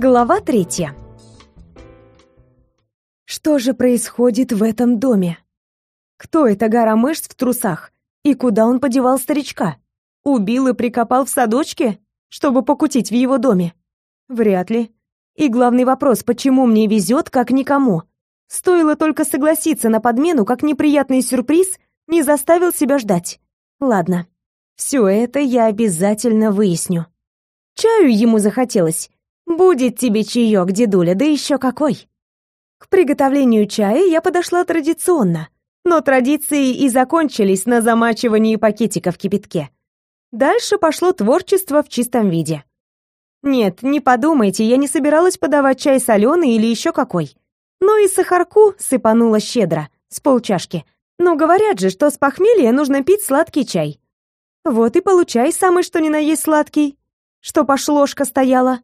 Глава третья. Что же происходит в этом доме? Кто эта гора мышц в трусах? И куда он подевал старичка? Убил и прикопал в садочке, чтобы покутить в его доме? Вряд ли. И главный вопрос, почему мне везет, как никому? Стоило только согласиться на подмену, как неприятный сюрприз не заставил себя ждать. Ладно, все это я обязательно выясню. Чаю ему захотелось. Будет тебе чаек, дедуля, да еще какой. К приготовлению чая я подошла традиционно, но традиции и закончились на замачивании пакетика в кипятке. Дальше пошло творчество в чистом виде. Нет, не подумайте, я не собиралась подавать чай соленый или еще какой. Но и сахарку сыпанула щедро, с полчашки. Но говорят же, что с похмелья нужно пить сладкий чай. Вот и получай самый что ни на есть сладкий, что пош ложка стояла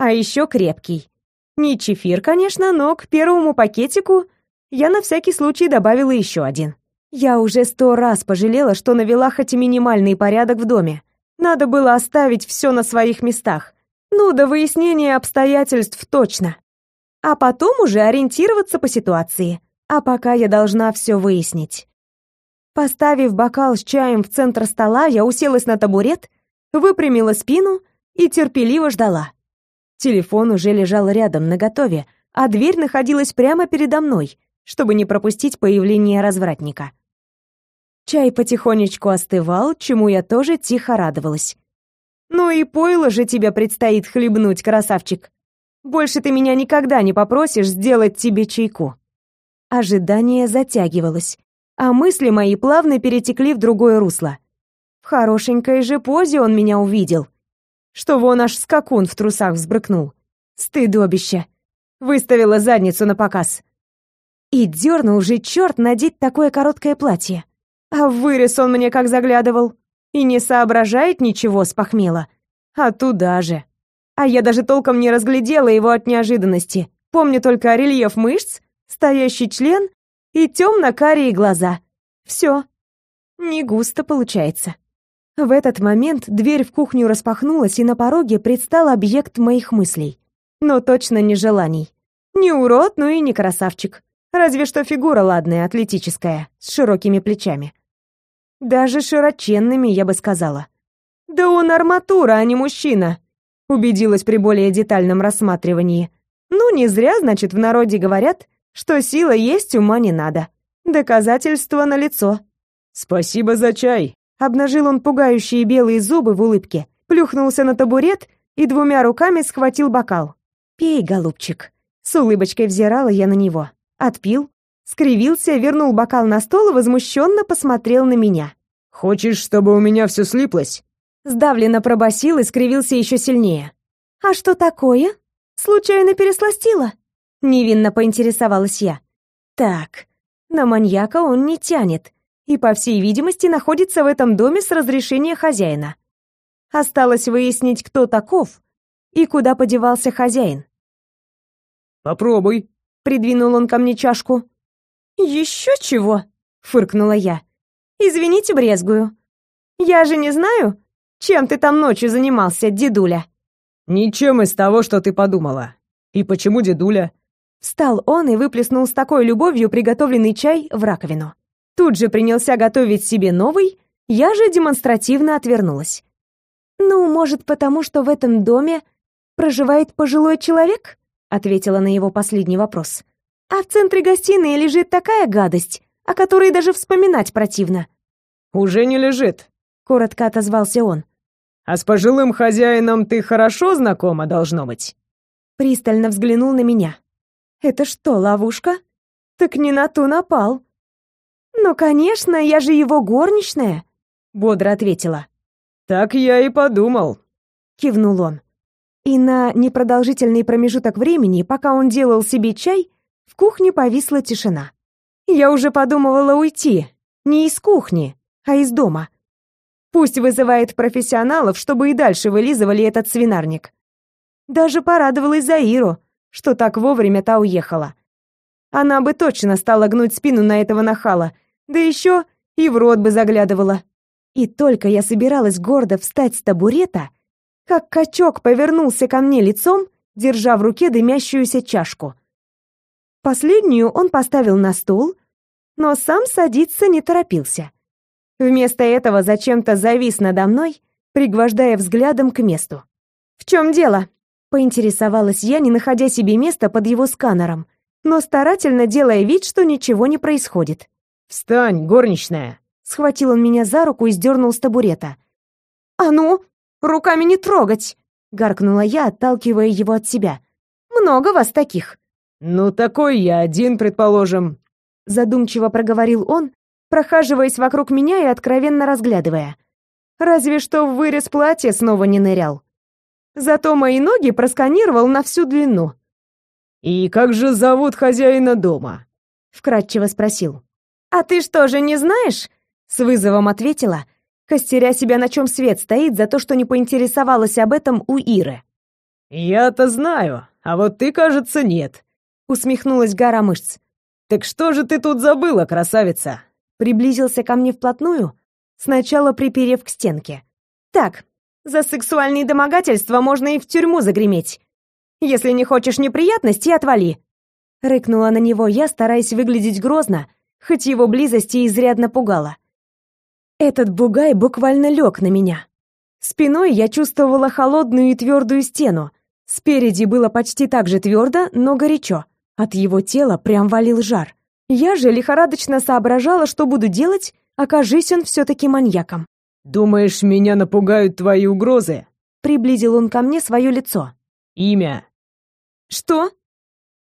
а еще крепкий. Не чефир, конечно, но к первому пакетику я на всякий случай добавила еще один. Я уже сто раз пожалела, что навела хоть и минимальный порядок в доме. Надо было оставить все на своих местах. Ну, до выяснения обстоятельств точно. А потом уже ориентироваться по ситуации. А пока я должна все выяснить. Поставив бокал с чаем в центр стола, я уселась на табурет, выпрямила спину и терпеливо ждала. Телефон уже лежал рядом, наготове, а дверь находилась прямо передо мной, чтобы не пропустить появление развратника. Чай потихонечку остывал, чему я тоже тихо радовалась. «Ну и пойло же тебе предстоит хлебнуть, красавчик. Больше ты меня никогда не попросишь сделать тебе чайку». Ожидание затягивалось, а мысли мои плавно перетекли в другое русло. В хорошенькой же позе он меня увидел — что вон аж скакун в трусах взбрыкнул. Стыдобище. Выставила задницу на показ. И дернул же черт надеть такое короткое платье. А вырез он мне как заглядывал. И не соображает ничего с похмела. А туда же. А я даже толком не разглядела его от неожиданности. Помню только рельеф мышц, стоящий член и темно-карие глаза. Все. Не густо получается. В этот момент дверь в кухню распахнулась, и на пороге предстал объект моих мыслей. Но точно не желаний. Не урод, но и не красавчик. Разве что фигура ладная, атлетическая, с широкими плечами. Даже широченными, я бы сказала. «Да он арматура, а не мужчина», — убедилась при более детальном рассматривании. «Ну, не зря, значит, в народе говорят, что сила есть, ума не надо. Доказательство налицо». «Спасибо за чай», Обнажил он пугающие белые зубы в улыбке, плюхнулся на табурет и двумя руками схватил бокал. «Пей, голубчик». С улыбочкой взирала я на него. Отпил, скривился, вернул бокал на стол и возмущенно посмотрел на меня. «Хочешь, чтобы у меня все слиплось?» Сдавленно пробасил и скривился еще сильнее. «А что такое? Случайно пересластила?» Невинно поинтересовалась я. «Так, на маньяка он не тянет и, по всей видимости, находится в этом доме с разрешения хозяина. Осталось выяснить, кто таков и куда подевался хозяин. «Попробуй», — придвинул он ко мне чашку. «Еще чего?» — фыркнула я. «Извините, брезгую. Я же не знаю, чем ты там ночью занимался, дедуля?» «Ничем из того, что ты подумала. И почему дедуля?» Встал он и выплеснул с такой любовью приготовленный чай в раковину. Тут же принялся готовить себе новый, я же демонстративно отвернулась. «Ну, может, потому что в этом доме проживает пожилой человек?» ответила на его последний вопрос. «А в центре гостиной лежит такая гадость, о которой даже вспоминать противно». «Уже не лежит», — коротко отозвался он. «А с пожилым хозяином ты хорошо знакома, должно быть?» Пристально взглянул на меня. «Это что, ловушка? Так не на ту напал. «Ну, конечно, я же его горничная», — бодро ответила. «Так я и подумал», — кивнул он. И на непродолжительный промежуток времени, пока он делал себе чай, в кухне повисла тишина. Я уже подумывала уйти, не из кухни, а из дома. Пусть вызывает профессионалов, чтобы и дальше вылизывали этот свинарник. Даже порадовалась за Иру, что так вовремя та уехала. Она бы точно стала гнуть спину на этого нахала, да еще и в рот бы заглядывала. И только я собиралась гордо встать с табурета, как качок повернулся ко мне лицом держа в руке дымящуюся чашку. Последнюю он поставил на стол, но сам садиться не торопился. Вместо этого зачем-то завис надо мной, пригвождая взглядом к месту. «В чем дело?» — поинтересовалась я, не находя себе места под его сканером, но старательно делая вид, что ничего не происходит. «Встань, горничная!» — схватил он меня за руку и сдернул с табурета. «А ну, руками не трогать!» — гаркнула я, отталкивая его от себя. «Много вас таких!» «Ну, такой я один, предположим», — задумчиво проговорил он, прохаживаясь вокруг меня и откровенно разглядывая. Разве что в вырез платья снова не нырял. Зато мои ноги просканировал на всю длину. «И как же зовут хозяина дома?» — вкратчиво спросил. «А ты что же не знаешь?» — с вызовом ответила, костеря себя, на чем свет стоит, за то, что не поинтересовалась об этом у Иры. «Я-то знаю, а вот ты, кажется, нет», — усмехнулась гора мышц. «Так что же ты тут забыла, красавица?» Приблизился ко мне вплотную, сначала приперев к стенке. «Так, за сексуальные домогательства можно и в тюрьму загреметь. Если не хочешь неприятностей, отвали!» Рыкнула на него я, стараясь выглядеть грозно, хоть его близости изрядно пугала. Этот бугай буквально лег на меня. Спиной я чувствовала холодную и твердую стену. Спереди было почти так же твердо, но горячо. От его тела прям валил жар. Я же лихорадочно соображала, что буду делать, окажись он все-таки маньяком. «Думаешь, меня напугают твои угрозы?» Приблизил он ко мне свое лицо. «Имя?» «Что?»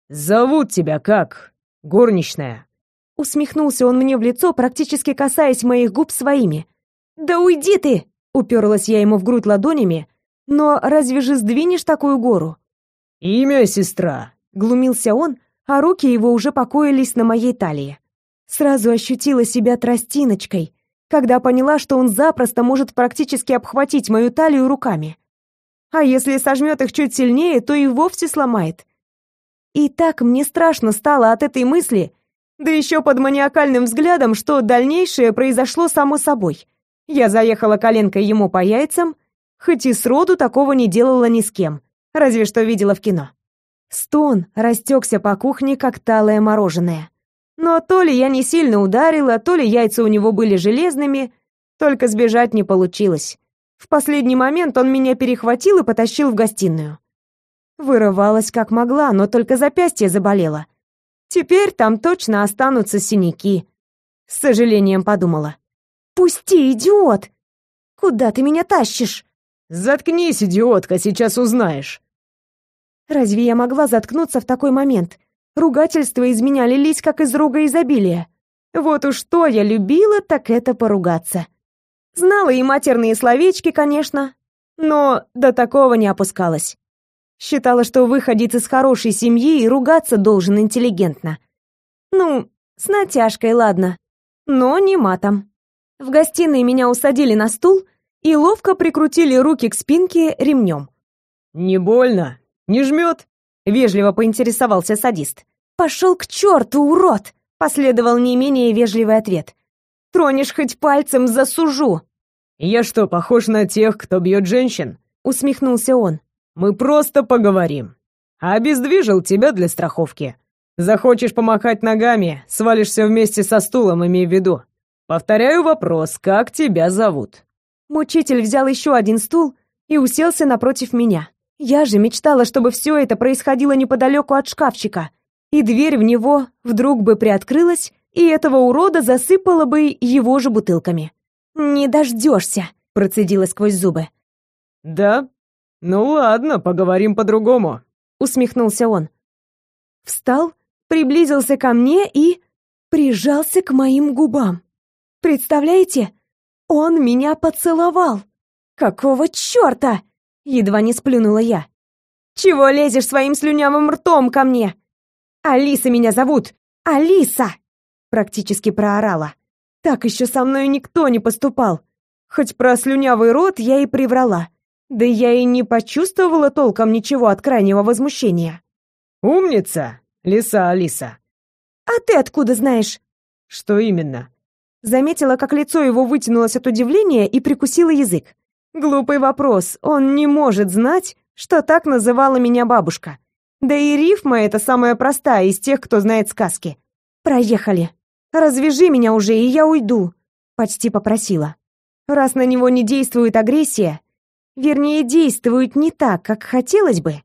«Зовут тебя как? Горничная?» Усмехнулся он мне в лицо, практически касаясь моих губ своими. «Да уйди ты!» — уперлась я ему в грудь ладонями. «Но разве же сдвинешь такую гору?» «Имя, сестра!» — глумился он, а руки его уже покоились на моей талии. Сразу ощутила себя тростиночкой, когда поняла, что он запросто может практически обхватить мою талию руками. А если сожмет их чуть сильнее, то и вовсе сломает. И так мне страшно стало от этой мысли, да еще под маниакальным взглядом, что дальнейшее произошло само собой. Я заехала коленкой ему по яйцам, хоть и сроду такого не делала ни с кем, разве что видела в кино. Стон растекся по кухне, как талое мороженое. Но то ли я не сильно ударила, то ли яйца у него были железными, только сбежать не получилось. В последний момент он меня перехватил и потащил в гостиную. Вырывалась как могла, но только запястье заболело. Теперь там точно останутся синяки. С сожалением подумала. «Пусти, идиот! Куда ты меня тащишь?» «Заткнись, идиотка, сейчас узнаешь!» Разве я могла заткнуться в такой момент? Ругательства из меня лились, как из рога изобилия. Вот уж что я любила, так это поругаться. Знала и матерные словечки, конечно, но до такого не опускалась. Считала, что выходец из хорошей семьи и ругаться должен интеллигентно. Ну, с натяжкой, ладно, но не матом. В гостиной меня усадили на стул и ловко прикрутили руки к спинке ремнем. «Не больно? Не жмет?» — вежливо поинтересовался садист. «Пошел к черту, урод!» — последовал не менее вежливый ответ. «Тронешь хоть пальцем, засужу!» «Я что, похож на тех, кто бьет женщин?» — усмехнулся он. Мы просто поговорим. Обездвижил тебя для страховки. Захочешь помахать ногами, свалишься вместе со стулом, имей в виду. Повторяю вопрос, как тебя зовут?» Мучитель взял еще один стул и уселся напротив меня. Я же мечтала, чтобы все это происходило неподалеку от шкафчика, и дверь в него вдруг бы приоткрылась, и этого урода засыпало бы его же бутылками. «Не дождешься», — процедила сквозь зубы. «Да, «Ну ладно, поговорим по-другому», — усмехнулся он. Встал, приблизился ко мне и прижался к моим губам. Представляете? Он меня поцеловал. Какого чёрта? Едва не сплюнула я. Чего лезешь своим слюнявым ртом ко мне? Алиса меня зовут. Алиса! Практически проорала. Так еще со мной никто не поступал. Хоть про слюнявый рот я и приврала. Да я и не почувствовала толком ничего от крайнего возмущения. «Умница, лиса Алиса!» «А ты откуда знаешь?» «Что именно?» Заметила, как лицо его вытянулось от удивления и прикусила язык. Глупый вопрос, он не может знать, что так называла меня бабушка. Да и рифма эта самая простая из тех, кто знает сказки. Проехали. Развяжи меня уже, и я уйду, почти попросила. Раз на него не действует агрессия, вернее, действует не так, как хотелось бы,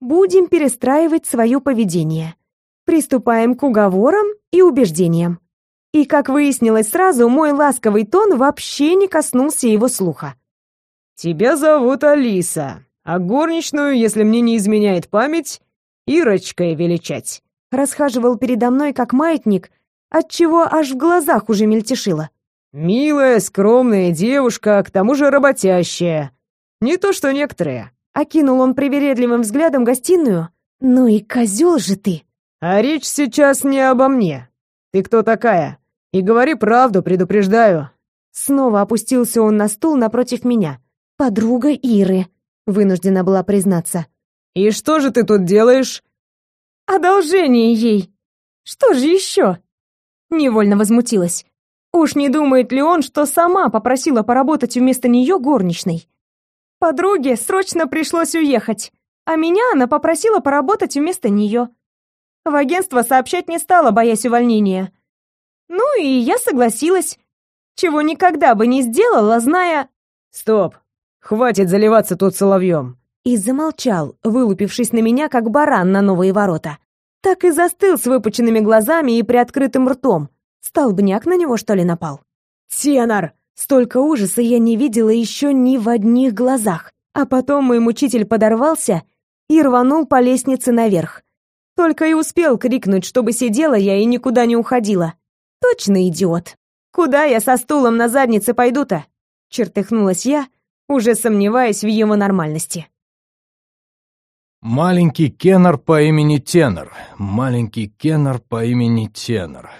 будем перестраивать свое поведение. Приступаем к уговорам и убеждениям. И, как выяснилось сразу, мой ласковый тон вообще не коснулся его слуха. «Тебя зовут Алиса, а горничную, если мне не изменяет память, Ирочкой величать». Расхаживал передо мной, как маятник, отчего аж в глазах уже мельтешило. «Милая, скромная девушка, к тому же работящая. Не то что некоторые». Окинул он привередливым взглядом гостиную. «Ну и козел же ты!» «А речь сейчас не обо мне. Ты кто такая?» И говори правду, предупреждаю. Снова опустился он на стул напротив меня. Подруга Иры, вынуждена была признаться. И что же ты тут делаешь? Одолжение ей. Что же еще? Невольно возмутилась. Уж не думает ли он, что сама попросила поработать вместо нее горничной? Подруге срочно пришлось уехать, а меня она попросила поработать вместо нее. В агентство сообщать не стала, боясь увольнения. Ну и я согласилась, чего никогда бы не сделала, зная... Стоп, хватит заливаться тут соловьем. И замолчал, вылупившись на меня, как баран на новые ворота. Так и застыл с выпученными глазами и приоткрытым ртом. Столбняк на него, что ли, напал? Тенор! Столько ужаса я не видела еще ни в одних глазах. А потом мой мучитель подорвался и рванул по лестнице наверх. Только и успел крикнуть, чтобы сидела я и никуда не уходила. Точно идиот. Куда я со стулом на заднице пойду-то? Чертыхнулась я, уже сомневаясь в его нормальности. Маленький Кеннер по имени Тенор. Маленький Кеннер по имени Тенор.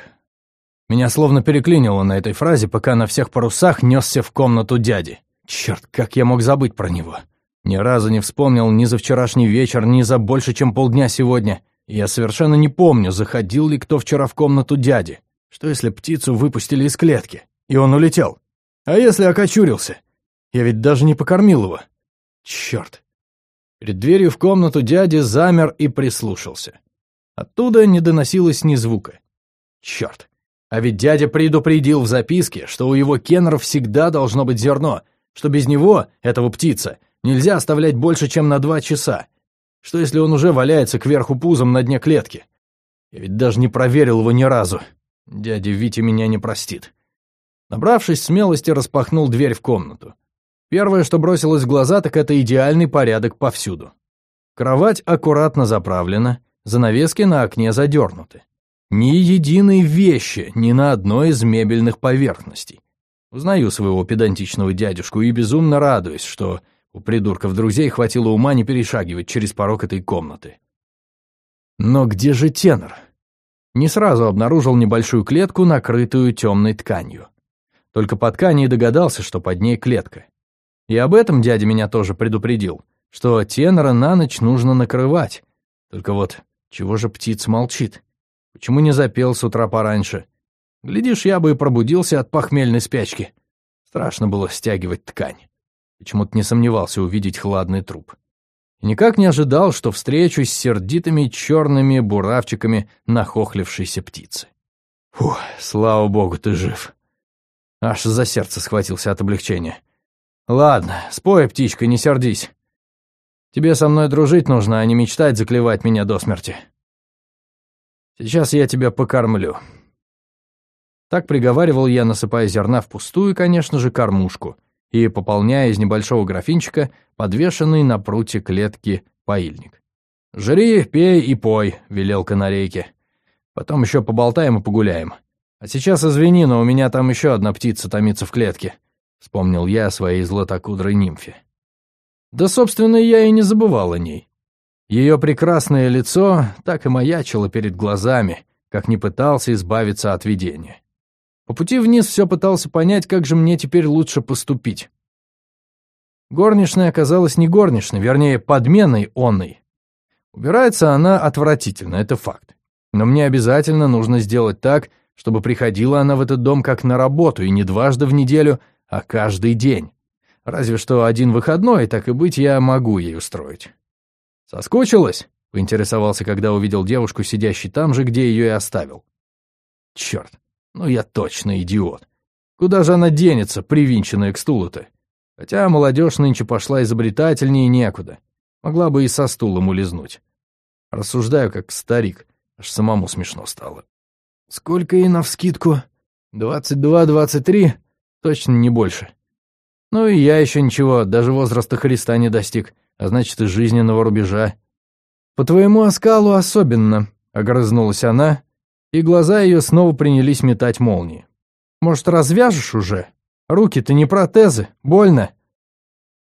Меня словно переклинило на этой фразе, пока на всех парусах несся в комнату дяди. Черт, как я мог забыть про него. Ни разу не вспомнил ни за вчерашний вечер, ни за больше, чем полдня сегодня. Я совершенно не помню, заходил ли кто вчера в комнату дяди. Что если птицу выпустили из клетки, и он улетел? А если окочурился? Я ведь даже не покормил его. Черт. Перед дверью в комнату дяди замер и прислушался. Оттуда не доносилось ни звука. Черт. А ведь дядя предупредил в записке, что у его кеннеров всегда должно быть зерно, что без него, этого птица, нельзя оставлять больше, чем на два часа. Что если он уже валяется кверху пузом на дне клетки? Я ведь даже не проверил его ни разу. Дядя Витя меня не простит. Набравшись смелости, распахнул дверь в комнату. Первое, что бросилось в глаза, так это идеальный порядок повсюду. Кровать аккуратно заправлена, занавески на окне задернуты. Ни единой вещи ни на одной из мебельных поверхностей. Узнаю своего педантичного дядюшку и безумно радуюсь, что у придурков друзей хватило ума не перешагивать через порог этой комнаты. Но где же тенор? не сразу обнаружил небольшую клетку, накрытую темной тканью. Только по ткани и догадался, что под ней клетка. И об этом дядя меня тоже предупредил, что тенора на ночь нужно накрывать. Только вот, чего же птиц молчит? Почему не запел с утра пораньше? Глядишь, я бы и пробудился от похмельной спячки. Страшно было стягивать ткань. Почему-то не сомневался увидеть хладный труп никак не ожидал, что встречусь с сердитыми черными буравчиками нахохлившейся птицы. Фух, слава богу, ты жив. Аж за сердце схватился от облегчения. Ладно, спой, птичка, не сердись. Тебе со мной дружить нужно, а не мечтать заклевать меня до смерти. Сейчас я тебя покормлю. Так приговаривал я, насыпая зерна в пустую, конечно же, кормушку, и пополняя из небольшого графинчика подвешенный на пруте клетки поильник. «Жри, пей и пой», — велел канарейке. «Потом еще поболтаем и погуляем. А сейчас извини, но у меня там еще одна птица томится в клетке», — вспомнил я о своей златокудрой нимфе. Да, собственно, я и не забывал о ней. Ее прекрасное лицо так и маячило перед глазами, как не пытался избавиться от видения. По пути вниз все пытался понять, как же мне теперь лучше поступить. Горничная оказалась не горничной, вернее, подменой онной. Убирается она отвратительно, это факт. Но мне обязательно нужно сделать так, чтобы приходила она в этот дом как на работу, и не дважды в неделю, а каждый день. Разве что один выходной, так и быть, я могу ей устроить. Соскучилась? Поинтересовался, когда увидел девушку, сидящей там же, где ее и оставил. Черт, ну я точно идиот. Куда же она денется, привинченная к стулу-то? Хотя молодежь нынче пошла изобретательнее некуда. Могла бы и со стулом улизнуть. Рассуждаю, как старик. Аж самому смешно стало. Сколько ей навскидку? Двадцать два, двадцать три? Точно не больше. Ну и я еще ничего, даже возраста Христа не достиг, а значит и жизненного рубежа. По твоему оскалу особенно, огрызнулась она, и глаза ее снова принялись метать молнии. Может, развяжешь уже? Руки-то не протезы, больно.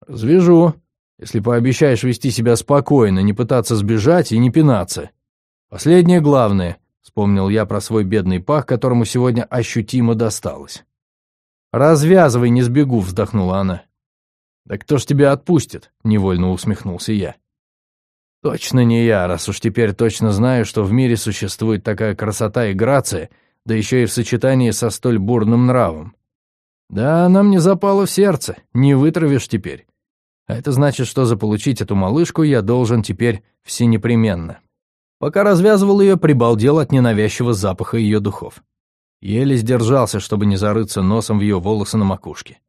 Развяжу, если пообещаешь вести себя спокойно, не пытаться сбежать и не пинаться. Последнее главное, вспомнил я про свой бедный пах, которому сегодня ощутимо досталось. «Развязывай, не сбегу», — вздохнула она. «Да кто ж тебя отпустит?» — невольно усмехнулся я. «Точно не я, раз уж теперь точно знаю, что в мире существует такая красота и грация, да еще и в сочетании со столь бурным нравом. Да, она мне запала в сердце, не вытравишь теперь. А это значит, что заполучить эту малышку я должен теперь всенепременно». Пока развязывал ее, прибалдел от ненавязчивого запаха ее духов. Еле сдержался, чтобы не зарыться носом в ее волосы на макушке.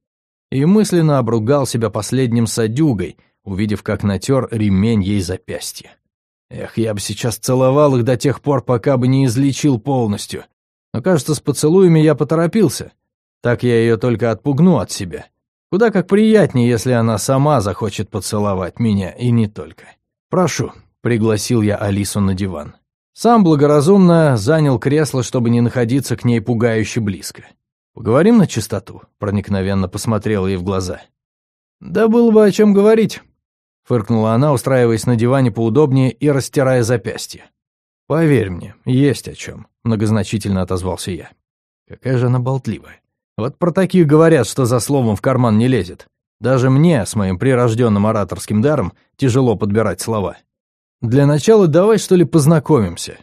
И мысленно обругал себя последним садюгой, увидев, как натер ремень ей запястье. Эх, я бы сейчас целовал их до тех пор, пока бы не излечил полностью. Но, кажется, с поцелуями я поторопился. Так я ее только отпугну от себя. Куда как приятнее, если она сама захочет поцеловать меня, и не только. Прошу, пригласил я Алису на диван. Сам благоразумно занял кресло, чтобы не находиться к ней пугающе близко. «Поговорим на чистоту?» — проникновенно посмотрела ей в глаза. «Да было бы о чем говорить», — фыркнула она, устраиваясь на диване поудобнее и растирая запястье. «Поверь мне, есть о чем», — многозначительно отозвался я. Какая же она болтливая. Вот про таких говорят, что за словом в карман не лезет. Даже мне, с моим прирожденным ораторским даром, тяжело подбирать слова. Для начала давай, что ли, познакомимся.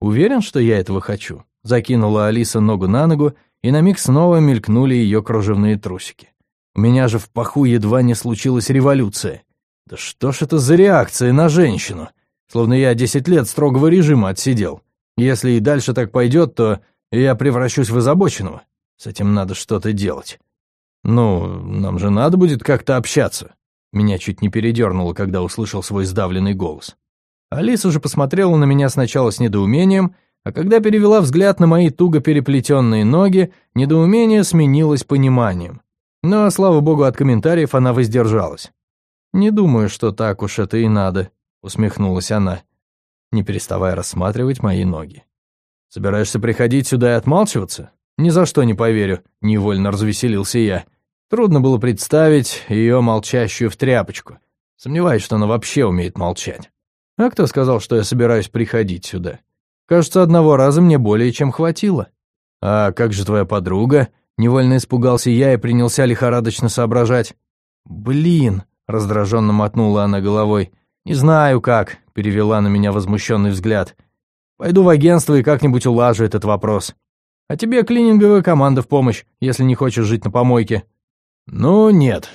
Уверен, что я этого хочу?» Закинула Алиса ногу на ногу, и на миг снова мелькнули ее кружевные трусики. У меня же в паху едва не случилась революция. Да что ж это за реакция на женщину? Словно я десять лет строгого режима отсидел. Если и дальше так пойдет, то я превращусь в озабоченного. С этим надо что-то делать. Ну, нам же надо будет как-то общаться. Меня чуть не передернуло, когда услышал свой сдавленный голос. Алиса же посмотрела на меня сначала с недоумением, а когда перевела взгляд на мои туго переплетенные ноги, недоумение сменилось пониманием. Но, слава богу, от комментариев она воздержалась. «Не думаю, что так уж это и надо», — усмехнулась она, не переставая рассматривать мои ноги. «Собираешься приходить сюда и отмалчиваться? Ни за что не поверю», — невольно развеселился я. Трудно было представить ее молчащую в тряпочку. Сомневаюсь, что она вообще умеет молчать. А кто сказал, что я собираюсь приходить сюда? Кажется, одного раза мне более чем хватило. А как же твоя подруга? Невольно испугался я и принялся лихорадочно соображать. Блин, раздраженно мотнула она головой. Не знаю как, перевела на меня возмущенный взгляд. Пойду в агентство и как-нибудь улажу этот вопрос. А тебе клининговая команда в помощь, если не хочешь жить на помойке. Ну нет,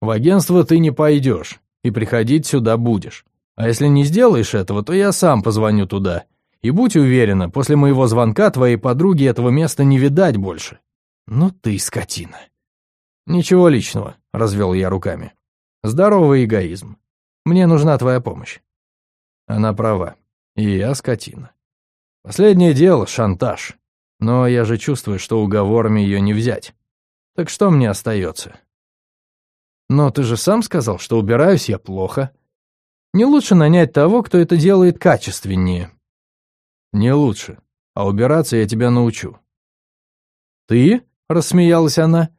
в агентство ты не пойдешь и приходить сюда будешь. А если не сделаешь этого, то я сам позвоню туда. И будь уверена, после моего звонка твоей подруге этого места не видать больше. Ну ты скотина. Ничего личного, развел я руками. Здоровый эгоизм. Мне нужна твоя помощь. Она права. И я скотина. Последнее дело — шантаж. Но я же чувствую, что уговорами ее не взять. Так что мне остается? Но ты же сам сказал, что убираюсь я плохо, не лучше нанять того, кто это делает качественнее. Не лучше. А убираться я тебя научу. Ты? Рассмеялась она.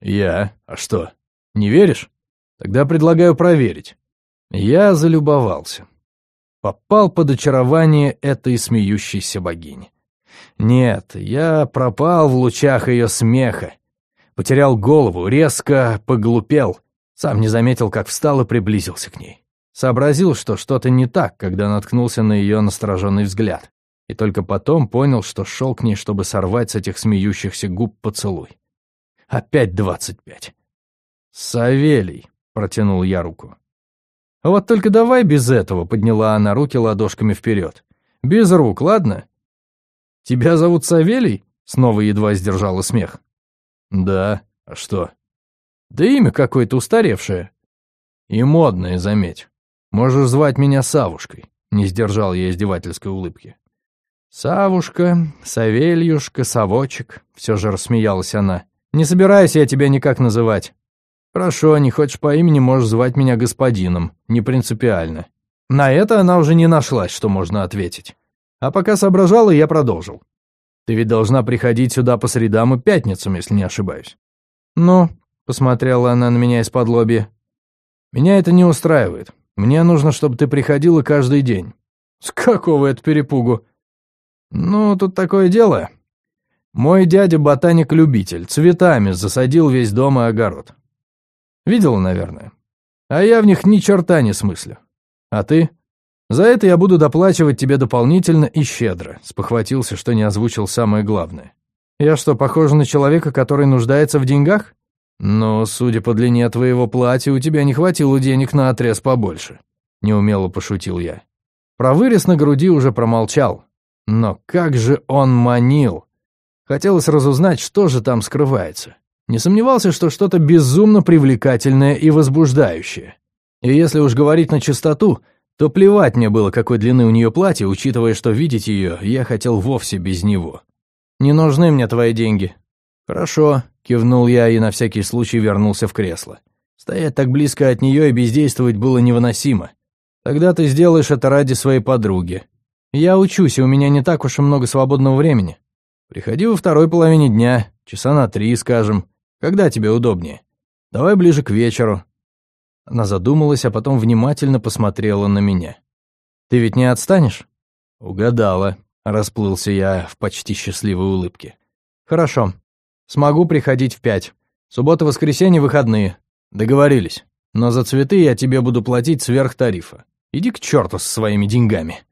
Я? А что? Не веришь? Тогда предлагаю проверить. Я залюбовался. Попал под очарование этой смеющейся богини. Нет, я пропал в лучах ее смеха. Потерял голову, резко поглупел. Сам не заметил, как встал и приблизился к ней. Сообразил, что что-то не так, когда наткнулся на ее настороженный взгляд. И только потом понял, что шел к ней, чтобы сорвать с этих смеющихся губ поцелуй. Опять двадцать пять. Савелий, протянул я руку. Вот только давай без этого, подняла она руки ладошками вперед. Без рук, ладно? Тебя зовут Савелий? Снова едва сдержала смех. Да, а что? Да имя какое-то устаревшее. И модное, заметь. Можешь звать меня Савушкой. Не сдержал я издевательской улыбки. «Савушка, Савельюшка, Савочек», — все же рассмеялась она. «Не собираюсь я тебя никак называть. Хорошо, не хочешь по имени, можешь звать меня господином, не принципиально». На это она уже не нашлась, что можно ответить. А пока соображала, я продолжил. «Ты ведь должна приходить сюда по средам и пятницам, если не ошибаюсь». «Ну», — посмотрела она на меня из-под лоби. «Меня это не устраивает. Мне нужно, чтобы ты приходила каждый день». «С какого это перепугу?» «Ну, тут такое дело. Мой дядя ботаник-любитель, цветами засадил весь дом и огород. Видел, наверное. А я в них ни черта не смыслю. А ты? За это я буду доплачивать тебе дополнительно и щедро», спохватился, что не озвучил самое главное. «Я что, похож на человека, который нуждается в деньгах?» «Но, судя по длине твоего платья, у тебя не хватило денег на отрез побольше», — неумело пошутил я. Про вырез на груди уже промолчал, но как же он манил! Хотелось разузнать, что же там скрывается. Не сомневался, что что-то безумно привлекательное и возбуждающее. И если уж говорить на чистоту, то плевать мне было, какой длины у нее платье, учитывая, что видеть ее я хотел вовсе без него. «Не нужны мне твои деньги». «Хорошо», — кивнул я и на всякий случай вернулся в кресло. Стоять так близко от нее и бездействовать было невыносимо. «Тогда ты сделаешь это ради своей подруги. Я учусь, и у меня не так уж и много свободного времени. Приходи во второй половине дня, часа на три, скажем. Когда тебе удобнее? Давай ближе к вечеру». Она задумалась, а потом внимательно посмотрела на меня. «Ты ведь не отстанешь?» «Угадала», — расплылся я в почти счастливой улыбке. «Хорошо. Смогу приходить в пять. Суббота-воскресенье выходные. Договорились. Но за цветы я тебе буду платить сверх тарифа. Иди к черту со своими деньгами».